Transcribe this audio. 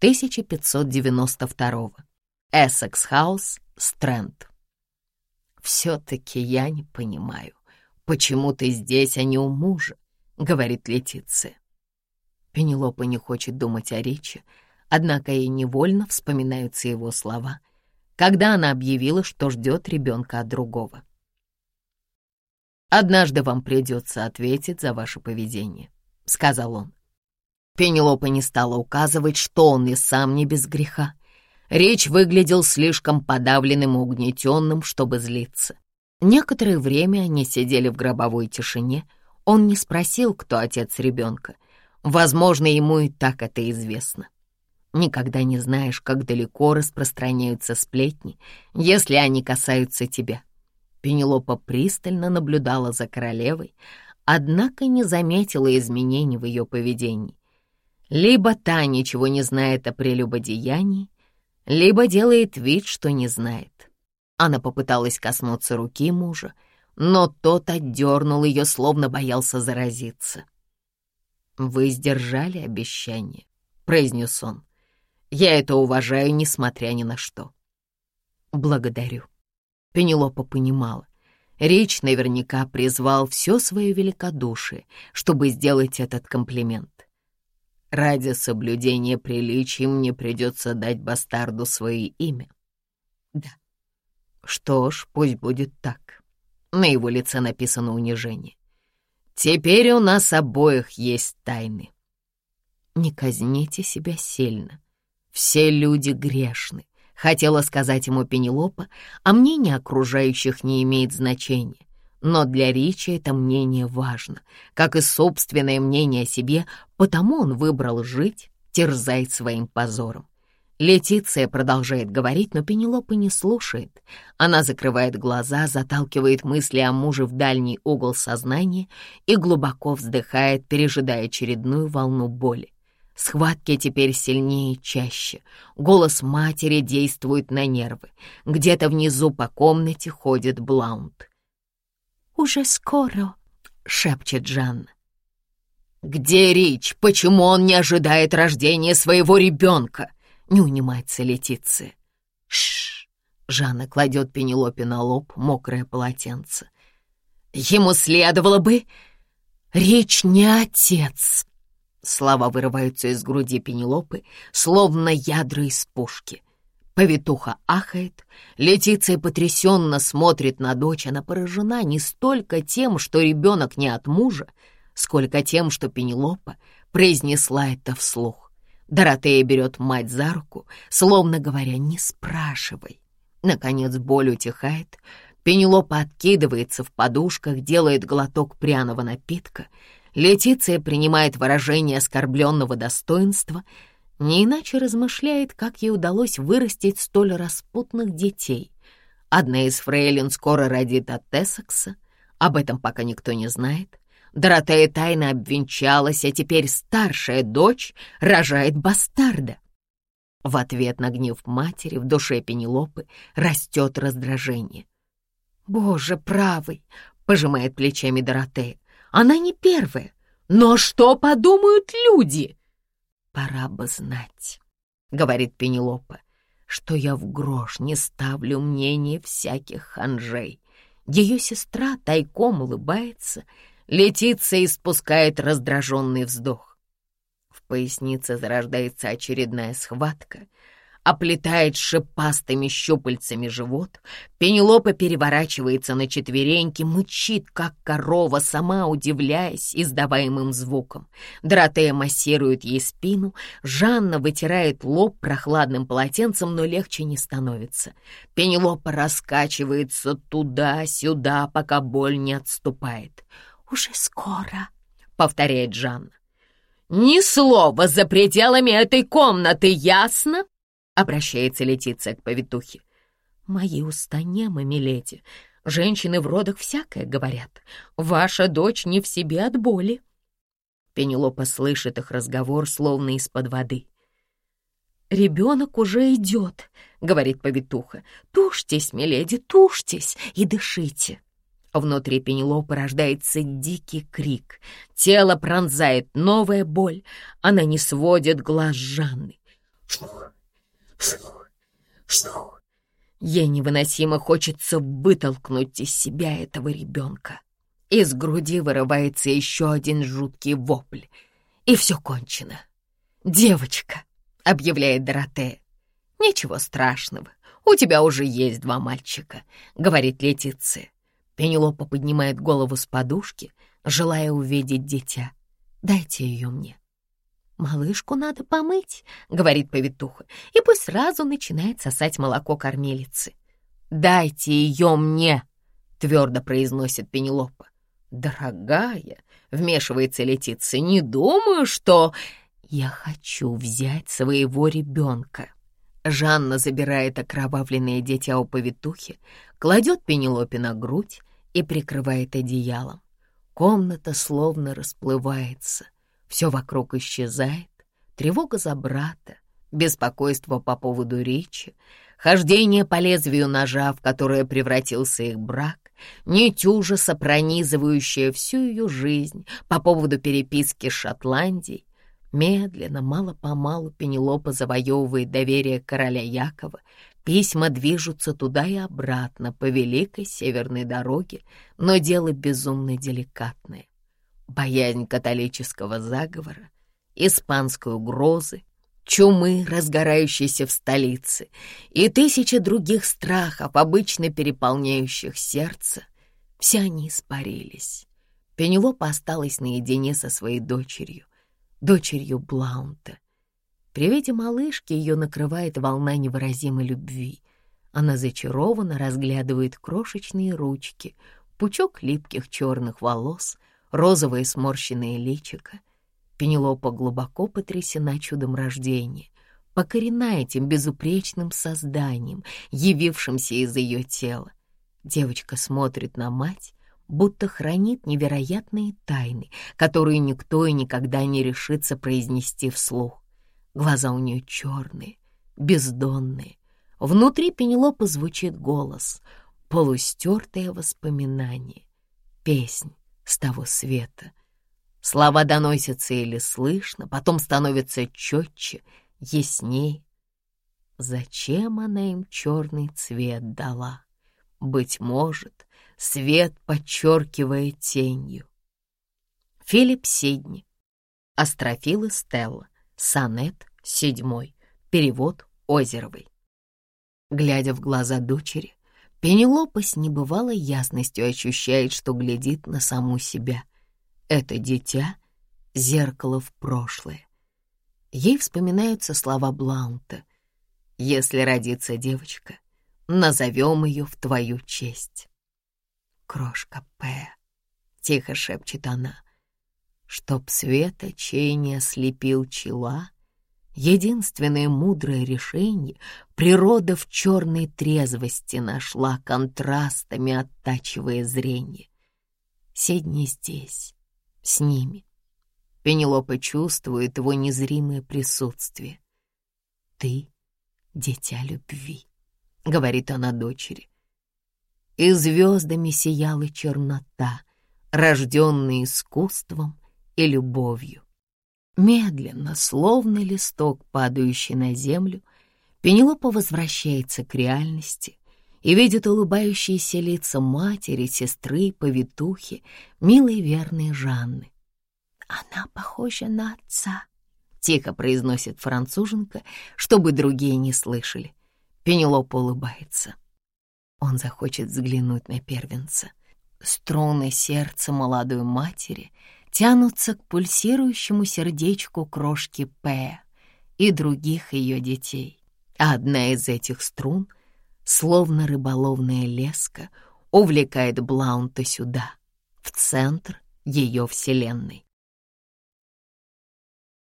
1592. Эссекс Хаус, Стрэнд. «Все-таки я не понимаю, почему ты здесь, а не у мужа?» — говорит Летиция. Пенелопа не хочет думать о речи, однако ей невольно вспоминаются его слова, когда она объявила, что ждет ребенка от другого. «Однажды вам придется ответить за ваше поведение», — сказал он. Пенелопа не стала указывать, что он и сам не без греха. Речь выглядел слишком подавленным и угнетенным, чтобы злиться. Некоторое время они сидели в гробовой тишине. Он не спросил, кто отец ребенка. Возможно, ему и так это известно. Никогда не знаешь, как далеко распространяются сплетни, если они касаются тебя. Пенелопа пристально наблюдала за королевой, однако не заметила изменений в ее поведении. Либо та ничего не знает о прелюбодеянии, либо делает вид, что не знает. Она попыталась коснуться руки мужа, но тот отдернул ее, словно боялся заразиться. «Вы сдержали обещание», — произнес он. «Я это уважаю, несмотря ни на что». «Благодарю». Пенелопа понимала. Речь наверняка призвал все свое великодушие, чтобы сделать этот комплимент. Ради соблюдения приличий мне придется дать бастарду свое имя. Да. Что ж, пусть будет так. На его лице написано унижение. Теперь у нас обоих есть тайны. Не казните себя сильно. Все люди грешны. Хотела сказать ему Пенелопа, а мнение окружающих не имеет значения. Но для Ричи это мнение важно, как и собственное мнение о себе, потому он выбрал жить, терзать своим позором. Летиция продолжает говорить, но Пенелопа не слушает. Она закрывает глаза, заталкивает мысли о муже в дальний угол сознания и глубоко вздыхает, пережидая очередную волну боли. Схватки теперь сильнее и чаще. Голос матери действует на нервы. Где-то внизу по комнате ходит Блаунд. «Уже скоро», — шепчет Жанна. «Где Рич? Почему он не ожидает рождения своего ребенка?» — не унимается Летиция. «Шш!» — Жанна кладет Пенелопе на лоб мокрое полотенце. «Ему следовало бы...» «Рич не отец!» Слова вырываются из груди Пенелопы, словно ядра из пушки. Повитуха ахает, Летиция потрясенно смотрит на дочь, она поражена не столько тем, что ребенок не от мужа, сколько тем, что Пенелопа произнесла это вслух. Доротея берет мать за руку, словно говоря, не спрашивай. Наконец боль утихает, Пенелопа откидывается в подушках, делает глоток пряного напитка. Летиция принимает выражение оскорбленного достоинства — не иначе размышляет, как ей удалось вырастить столь распутных детей. Одна из фрейлин скоро родит от Тессекса, об этом пока никто не знает. Доротея тайно обвенчалась, а теперь старшая дочь рожает бастарда. В ответ на гнев матери в душе Пенелопы растет раздражение. «Боже, правый!» — пожимает плечами Доротея. «Она не первая. Но что подумают люди?» «Пора бы знать», — говорит Пенелопа, «что я в грош не ставлю мнение всяких ханжей». Ее сестра тайком улыбается, летится и спускает раздраженный вздох. В пояснице зарождается очередная схватка — оплетает шипастыми щупальцами живот. Пенелопа переворачивается на четвереньки, мычит, как корова, сама удивляясь издаваемым звуком. Доротея массирует ей спину, Жанна вытирает лоб прохладным полотенцем, но легче не становится. Пенелопа раскачивается туда-сюда, пока боль не отступает. «Уже скоро», — повторяет Жанна. «Ни слова за пределами этой комнаты, ясно?» Обращается Летиция к повитухе. «Мои уста немы, миледи. Женщины в родах всякое говорят. Ваша дочь не в себе от боли». Пенелопа слышит их разговор, словно из-под воды. «Ребенок уже идет», — говорит повитуха. «Тушьтесь, миледи, тушьтесь и дышите». Внутри Пенелопы рождается дикий крик. Тело пронзает новая боль. Она не сводит глаз Жанны. Ей невыносимо хочется вытолкнуть из себя этого ребенка. Из груди вырывается еще один жуткий вопль. И все кончено. «Девочка», — объявляет Доротея. «Ничего страшного, у тебя уже есть два мальчика», — говорит Летиция. Пенелопа поднимает голову с подушки, желая увидеть дитя. «Дайте ее мне». «Малышку надо помыть», — говорит повитуха, «и пусть сразу начинает сосать молоко кормилицы». «Дайте ее мне», — твердо произносит Пенелопа. «Дорогая», — вмешивается Летиция, — «не думаю, что...» «Я хочу взять своего ребенка». Жанна забирает окровавленное дитя у повитухи, кладет Пенелопе на грудь и прикрывает одеялом. Комната словно расплывается, все вокруг исчезает, тревога за брата, беспокойство по поводу речи, хождение по лезвию ножа, в которое превратился их брак, нить ужаса, пронизывающая всю ее жизнь по поводу переписки с Шотландией. Медленно, мало-помалу Пенелопа завоевывает доверие короля Якова, письма движутся туда и обратно по великой северной дороге, но дело безумно деликатное. Боязнь католического заговора, испанской угрозы, чумы, разгорающейся в столице, и тысячи других страхов, обычно переполняющих сердце, все они испарились. Пенелопа осталась наедине со своей дочерью, дочерью Блаунта. При виде малышки ее накрывает волна невыразимой любви. Она зачарованно разглядывает крошечные ручки, пучок липких черных волос, розовое сморщенное личико — Пенелопа глубоко потрясена чудом рождения, покорена этим безупречным созданием, явившимся из ее тела. Девочка смотрит на мать, будто хранит невероятные тайны, которые никто и никогда не решится произнести вслух. Глаза у нее черные, бездонные. Внутри Пенелопы звучит голос, полустертое воспоминание, песнь с того света, Слова доносятся или слышно, потом становятся четче, ясней. Зачем она им черный цвет дала? Быть может, свет подчеркивая тенью. Филипп Сидни. Астрофила Стелла. Сонет седьмой. Перевод Озеровой. Глядя в глаза дочери, Пенелопа с небывалой ясностью ощущает, что глядит на саму себя — это дитя — зеркало в прошлое. Ей вспоминаются слова Блаунта. «Если родится девочка, назовем ее в твою честь». «Крошка П», — тихо шепчет она, «чтоб света чей не ослепил чела, единственное мудрое решение природа в черной трезвости нашла контрастами, оттачивая зрение. Сидни здесь, с ними. Пенелопа чувствует его незримое присутствие. «Ты — дитя любви», — говорит она дочери. И звездами сияла чернота, рожденная искусством и любовью. Медленно, словно листок, падающий на землю, Пенелопа возвращается к реальности и видит улыбающиеся лица матери, сестры, повитухи, милой верной Жанны. «Она похожа на отца», — тихо произносит француженка, чтобы другие не слышали. Пенелопа улыбается. Он захочет взглянуть на первенца. Струны сердца молодой матери тянутся к пульсирующему сердечку крошки П и других ее детей. А одна из этих струн — словно рыболовная леска, увлекает Блаунта сюда, в центр ее вселенной.